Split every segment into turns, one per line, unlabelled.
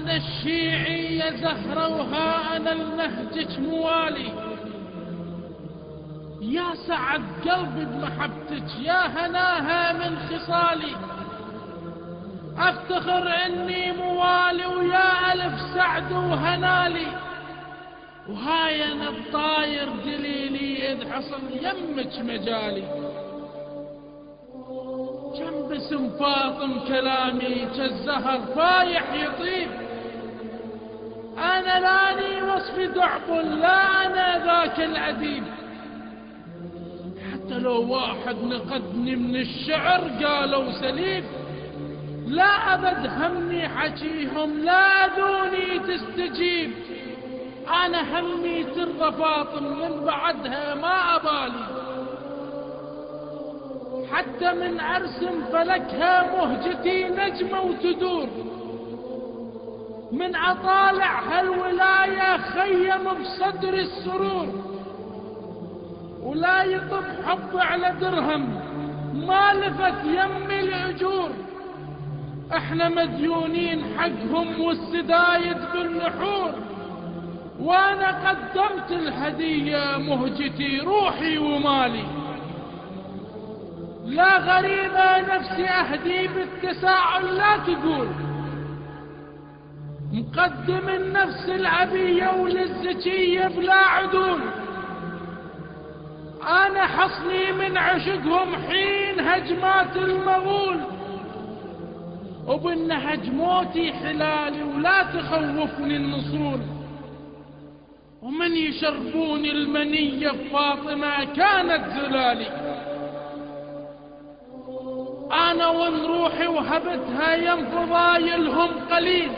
أنا الشيعي يا زهرة وها أنا النهجك موالي يا سعد قلبي بمحبتك يا هناها من خصالي. أفتخر إني موالي ويا ألف سعد وهنالي. وهاي أنا الطاير دليلي إذ حصل يمك مجالي. كم باسم فاطم كلامي كالزهر فايح يطيب. أنا لاني وصفي دعب لا أنا ذاك الاديب حتى لو واحد نقدني من الشعر قالوا سليب لا أبد همي حكيهم لا دوني تستجيب. أنا همي ترضى فاطم من بعدها ما أبالي حتى من أرسم فلكها مهجتي نجمة وتدور. من أطالع هالولاية خيم بصدر السرور. ولا يطب حب على درهم ما لفت يمي الأجور. إحنا مديونين حقهم والسدايد بالنحور. وأنا قدمت الهدية مهجتي روحي ومالي. لا غريبة نفسي أهدي بالتساؤل لا تقول. مقدم النفس العبية وللزكية بلا عدول. أنا حصني من عشقهم حين هجمات المغول. وبالنهج موتي حلالي ولا تخوفني النصول ومن يشربوني المنية فاطمة كانت زلالي. أنا وان روحي وهبتها يم فضايلهم قليل.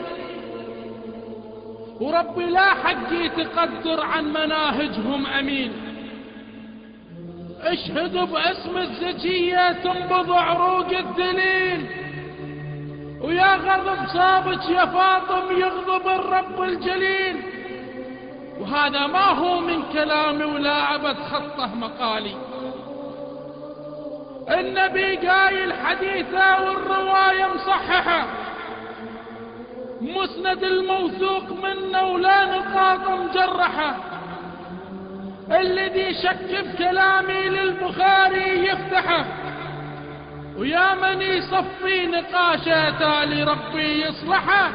وربي لا حقي تقدر عن مناهجهم أمين. اشهدوا باسم الزكية تنبض عروق الدليل. ويا غضب صابك يا فاطم يغضب الرب الجليل. وهذا ما هو من كلامي ولا عبد خطه مقالي. النبي قايل حديثه والرواية مصححة. مسند الموثوق منه ولا نقاط مجرحة الذي شك بكلامي للبخاري يفتحه. ويا من يصفي نقاشه تالي ربي يصلحه.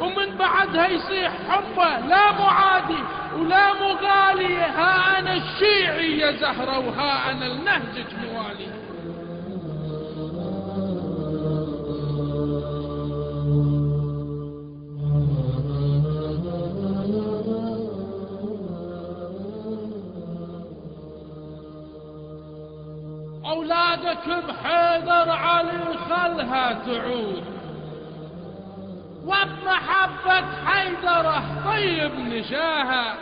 ومن بعدها يصيح حبه لا معادي ولا مغالي ها أنا الشيعي يا زهرة وها أنا النهجك موالي أولادك بحيدر علي خلها تعود وبمحبة حيدره طيب نشاها.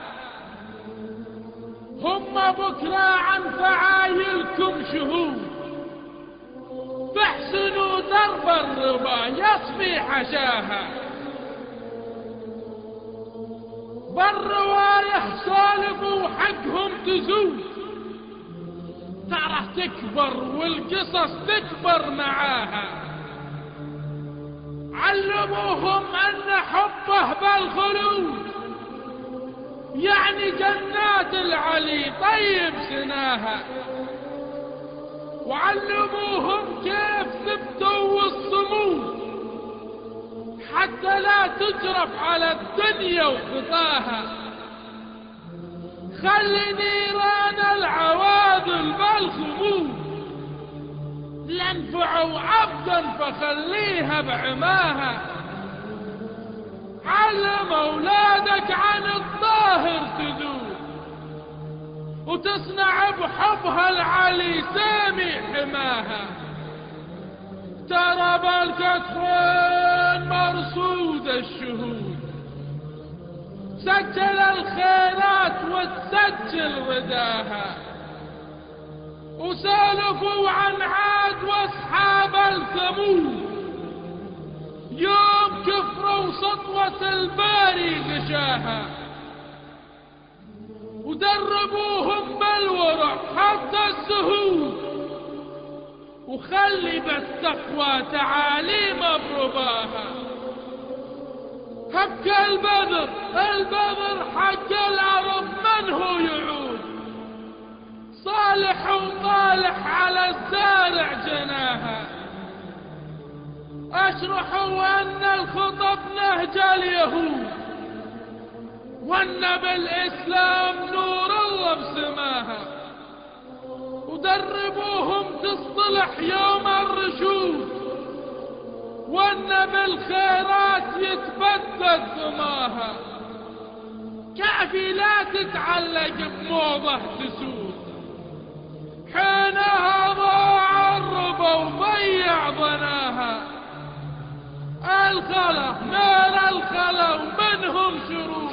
هم بكرة عن فعايلكم شهود. فاحسنوا درب الربا يصفي حشاها بالرواية سالفوا حقهم تزود تكبر والقصص تكبر معاها. علموهم أن حبه بالخلود. يعني جنات العلي طيب سناها. وعلموهم كيف ثبتوا الصمود حتى لا تجرف على الدنيا وخطاها. خلي نيران لنفعوا عبدا فخليها بعماها. علم أولادك عن الظاهر تذوب وتصنع بحبها العلي سامي حماها. ترى بالكتفين مرصود الشهود. سجل الخيرات وتسجل رداها وسالفوا عن عاد وأصحاب الثمود. يوم كفروا سطوة الباري غشاها. ودربوهم بالورع حتى السهود وخلي بالتقوى تعاليم برباها حق البذر البذر حق الأرض من هو يعود؟ صالح وطالح على الزارع جناها. اشرحوا ان الخطب نهج اليهود وأن بالإسلام نور الله بسماها. ودربوهم تصطلح يوم الرشود وأن بالخيرات يتبدد ضماها كافي لا تتعلق بموضة تسود. حينها ضاع الربا وضيع ظناها الخلا من الخلا ومنهم شرور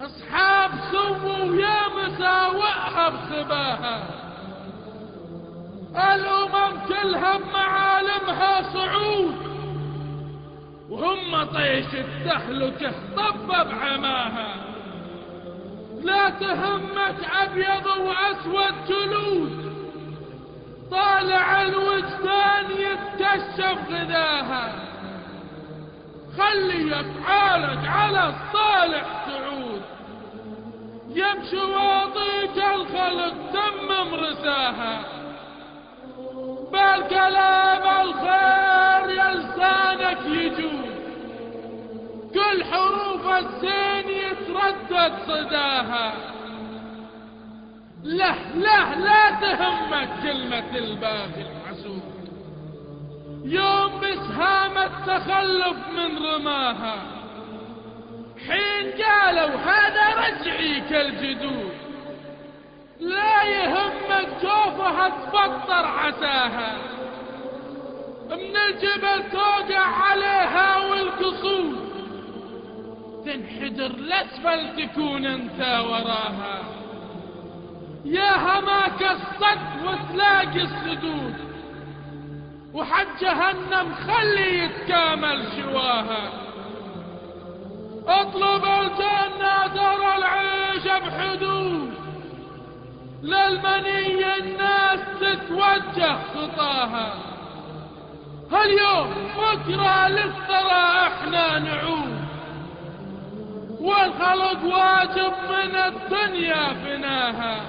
أصحاب سووا يا مساوئها بخباها الأمم كلها بمعالمها صعود. وهم طيش التهلكة طب بعماها لا تهمك أبيض وأسود جلود. طالع الوجدان يتكشف غذاها. خلي يتعالج على الصالح سعود يمشي واطيك الخلق تمم رساها بالكلام الخير يا لسانك يجود. كل حروف الزين يتردد صداها لا لا لا تهمك كلمة الباغي الحسود يوم بسهام التخلف من رماها. حين قالوا هذا رجعي كالجدود لا يهمك جوفها تفطر عساها. من الجبل توقع تنحدر لاسفل تكون أنت وراها. يا هماك الصد وتلاقي السدود وحد جهنم خلي يتكامل شواها. اطلب الجنة ترى العيش بحدود للمني الناس تتوجه خطاها. هاليوم بكرة للثرى إحنا نعود. والخلق واجب من الدنيا فناها.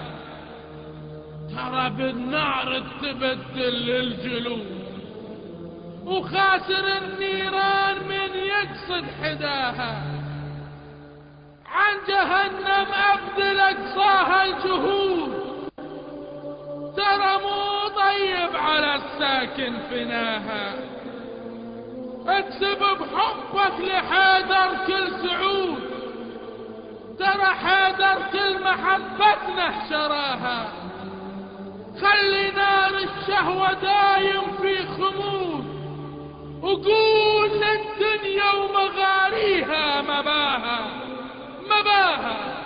ترى بالنار تبدل الجلود وخاسر النيران من يقصد حداها. عن جهنم ابذل أقصاها الجهود. ترى مو طيب على الساكن فناها. اكسب بحبك لحيدر كل سعود. ترى حيدر كل محبتنا شراها خلي نار الشهوة دايم في خمود. وقول للدنيا ومغاريها مباها مباها.